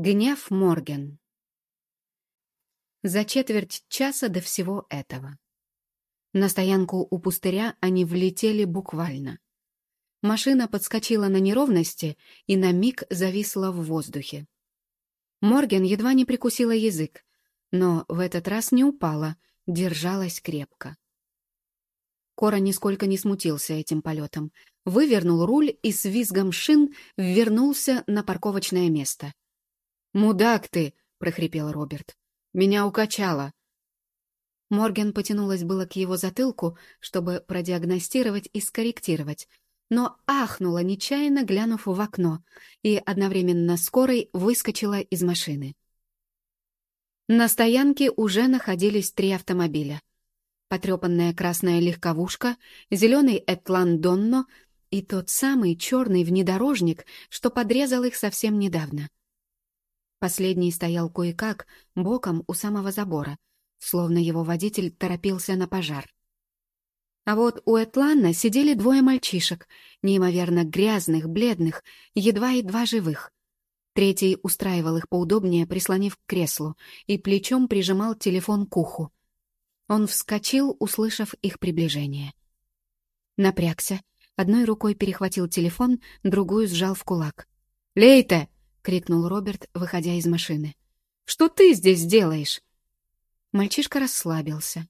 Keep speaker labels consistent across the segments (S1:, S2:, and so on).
S1: Гнев Морген. За четверть часа до всего этого. На стоянку у пустыря они влетели буквально. Машина подскочила на неровности и на миг зависла в воздухе. Морген едва не прикусила язык, но в этот раз не упала, держалась крепко. Кора нисколько не смутился этим полетом, вывернул руль и с визгом шин вернулся на парковочное место — «Мудак ты!» — прохрипел Роберт. «Меня укачало!» Морген потянулась было к его затылку, чтобы продиагностировать и скорректировать, но ахнула, нечаянно глянув в окно, и одновременно скорой выскочила из машины. На стоянке уже находились три автомобиля. Потрепанная красная легковушка, зеленый Этлан Донно и тот самый черный внедорожник, что подрезал их совсем недавно. Последний стоял кое-как, боком у самого забора, словно его водитель торопился на пожар. А вот у Этлана сидели двое мальчишек, неимоверно грязных, бледных, едва-едва живых. Третий устраивал их поудобнее, прислонив к креслу, и плечом прижимал телефон к уху. Он вскочил, услышав их приближение. Напрягся, одной рукой перехватил телефон, другую сжал в кулак. «Лейте!» — крикнул Роберт, выходя из машины. «Что ты здесь делаешь?» Мальчишка расслабился,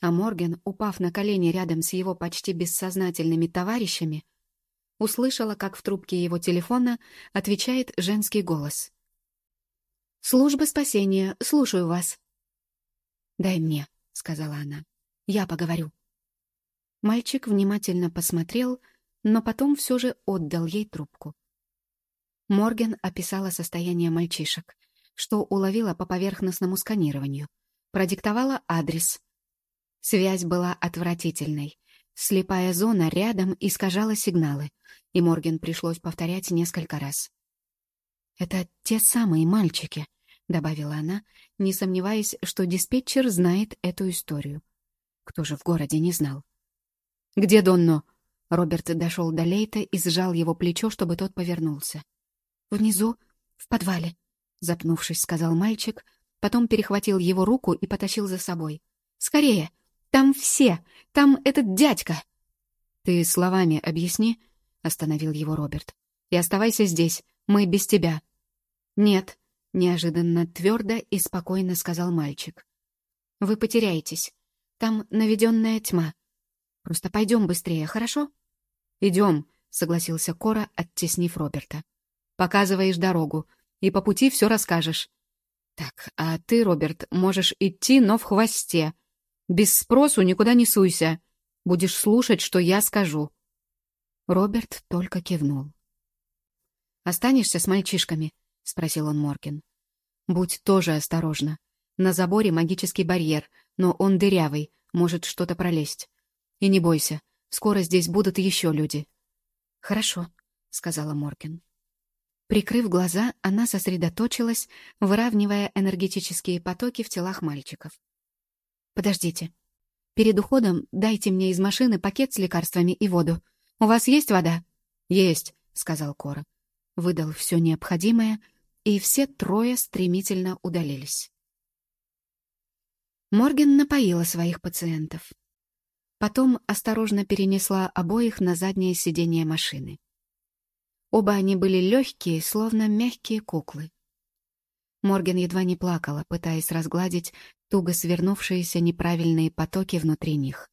S1: а Морген, упав на колени рядом с его почти бессознательными товарищами, услышала, как в трубке его телефона отвечает женский голос. «Служба спасения, слушаю вас». «Дай мне», — сказала она. «Я поговорю». Мальчик внимательно посмотрел, но потом все же отдал ей трубку. Морген описала состояние мальчишек, что уловила по поверхностному сканированию. Продиктовала адрес. Связь была отвратительной. Слепая зона рядом искажала сигналы, и Морген пришлось повторять несколько раз. «Это те самые мальчики», — добавила она, не сомневаясь, что диспетчер знает эту историю. Кто же в городе не знал? «Где Донно?» Роберт дошел до Лейта и сжал его плечо, чтобы тот повернулся. «Внизу, в подвале», — запнувшись, сказал мальчик, потом перехватил его руку и потащил за собой. «Скорее! Там все! Там этот дядька!» «Ты словами объясни», — остановил его Роберт. «И оставайся здесь, мы без тебя». «Нет», — неожиданно твердо и спокойно сказал мальчик. «Вы потеряетесь. Там наведенная тьма. Просто пойдем быстрее, хорошо?» «Идем», — согласился Кора, оттеснив Роберта. Показываешь дорогу, и по пути все расскажешь. Так, а ты, Роберт, можешь идти, но в хвосте. Без спросу никуда не суйся. Будешь слушать, что я скажу. Роберт только кивнул. «Останешься с мальчишками?» — спросил он Моркин. «Будь тоже осторожна. На заборе магический барьер, но он дырявый, может что-то пролезть. И не бойся, скоро здесь будут еще люди». «Хорошо», — сказала Моркин. Прикрыв глаза, она сосредоточилась, выравнивая энергетические потоки в телах мальчиков. «Подождите. Перед уходом дайте мне из машины пакет с лекарствами и воду. У вас есть вода?» «Есть», — сказал Кора. Выдал все необходимое, и все трое стремительно удалились. Морген напоила своих пациентов. Потом осторожно перенесла обоих на заднее сиденье машины. Оба они были легкие, словно мягкие куклы. Морген едва не плакала, пытаясь разгладить туго свернувшиеся неправильные потоки внутри них.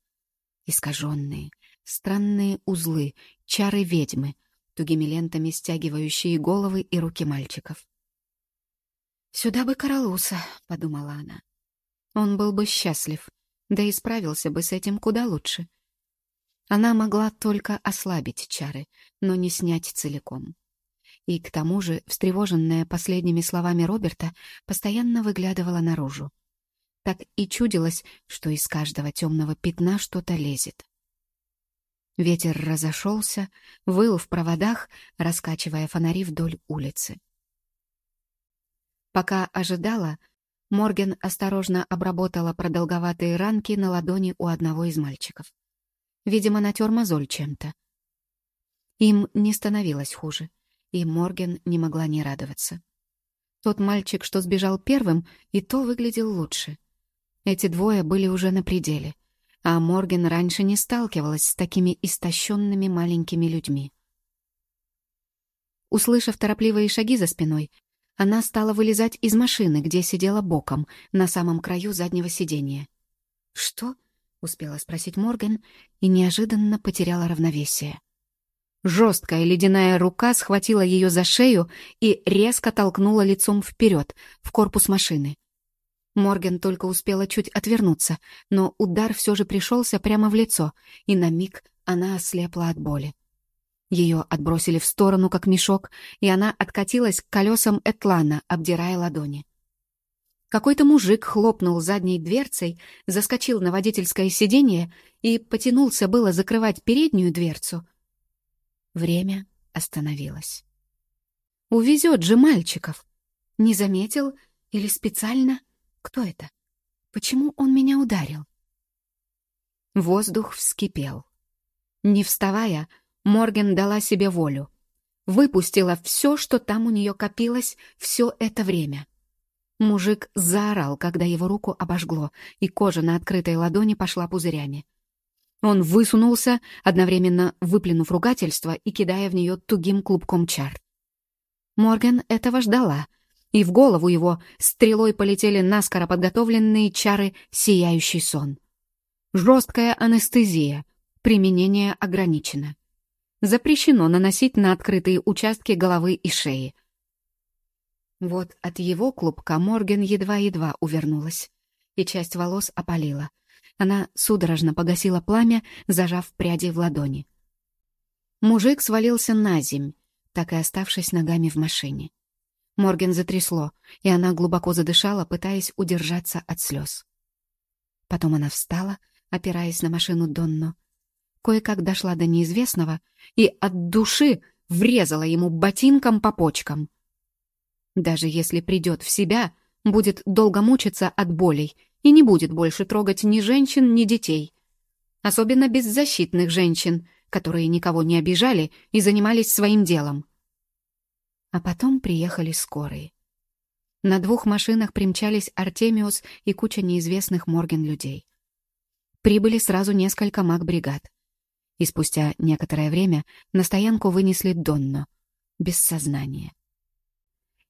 S1: Искаженные, странные узлы, чары ведьмы, тугими лентами стягивающие головы и руки мальчиков. «Сюда бы Каралуса», — подумала она. Он был бы счастлив, да и справился бы с этим куда лучше. Она могла только ослабить чары, но не снять целиком. И к тому же, встревоженная последними словами Роберта, постоянно выглядывала наружу. Так и чудилось, что из каждого темного пятна что-то лезет. Ветер разошелся, выл в проводах, раскачивая фонари вдоль улицы. Пока ожидала, Морген осторожно обработала продолговатые ранки на ладони у одного из мальчиков. Видимо, натер мозоль чем-то. Им не становилось хуже, и Морген не могла не радоваться. Тот мальчик, что сбежал первым, и то выглядел лучше. Эти двое были уже на пределе, а Морген раньше не сталкивалась с такими истощенными маленькими людьми. Услышав торопливые шаги за спиной, она стала вылезать из машины, где сидела боком, на самом краю заднего сиденья. «Что?» — успела спросить Морган и неожиданно потеряла равновесие. Жесткая ледяная рука схватила ее за шею и резко толкнула лицом вперед, в корпус машины. Морген только успела чуть отвернуться, но удар все же пришелся прямо в лицо, и на миг она ослепла от боли. Ее отбросили в сторону, как мешок, и она откатилась к колесам Этлана, обдирая ладони. Какой-то мужик хлопнул задней дверцей, заскочил на водительское сиденье и потянулся было закрывать переднюю дверцу. Время остановилось. Увезет же мальчиков. Не заметил или специально? Кто это? Почему он меня ударил? Воздух вскипел. Не вставая, Морген дала себе волю. Выпустила все, что там у нее копилось все это время. Мужик заорал, когда его руку обожгло, и кожа на открытой ладони пошла пузырями. Он высунулся, одновременно выплюнув ругательство и кидая в нее тугим клубком чар. Морген этого ждала, и в голову его стрелой полетели наскоро подготовленные чары «Сияющий сон». Жесткая анестезия, применение ограничено запрещено наносить на открытые участки головы и шеи. Вот от его клубка Морген едва-едва увернулась, и часть волос опалила. Она судорожно погасила пламя, зажав пряди в ладони. Мужик свалился на земь, так и оставшись ногами в машине. Морген затрясло, и она глубоко задышала, пытаясь удержаться от слез. Потом она встала, опираясь на машину Донну, кое-как дошла до неизвестного и от души врезала ему ботинком по почкам. Даже если придет в себя, будет долго мучиться от болей и не будет больше трогать ни женщин, ни детей. Особенно беззащитных женщин, которые никого не обижали и занимались своим делом. А потом приехали скорые. На двух машинах примчались Артемиус и куча неизвестных Морген людей. Прибыли сразу несколько маг-бригад и спустя некоторое время на стоянку вынесли Донно, без сознания.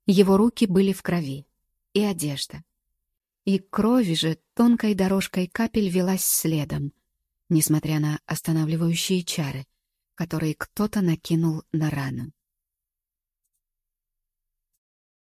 S1: Его руки были в крови, и одежда. И крови же тонкой дорожкой капель велась следом, несмотря на останавливающие чары, которые кто-то накинул на рану.